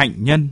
hạnh nhân.